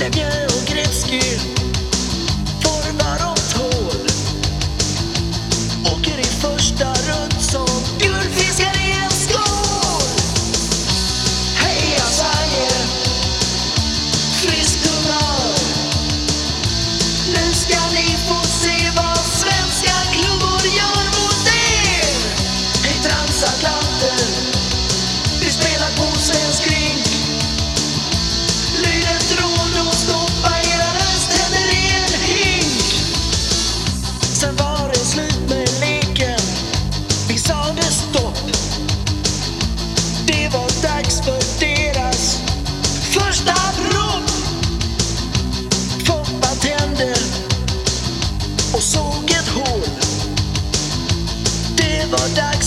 Flavian Gretzky. double dutch.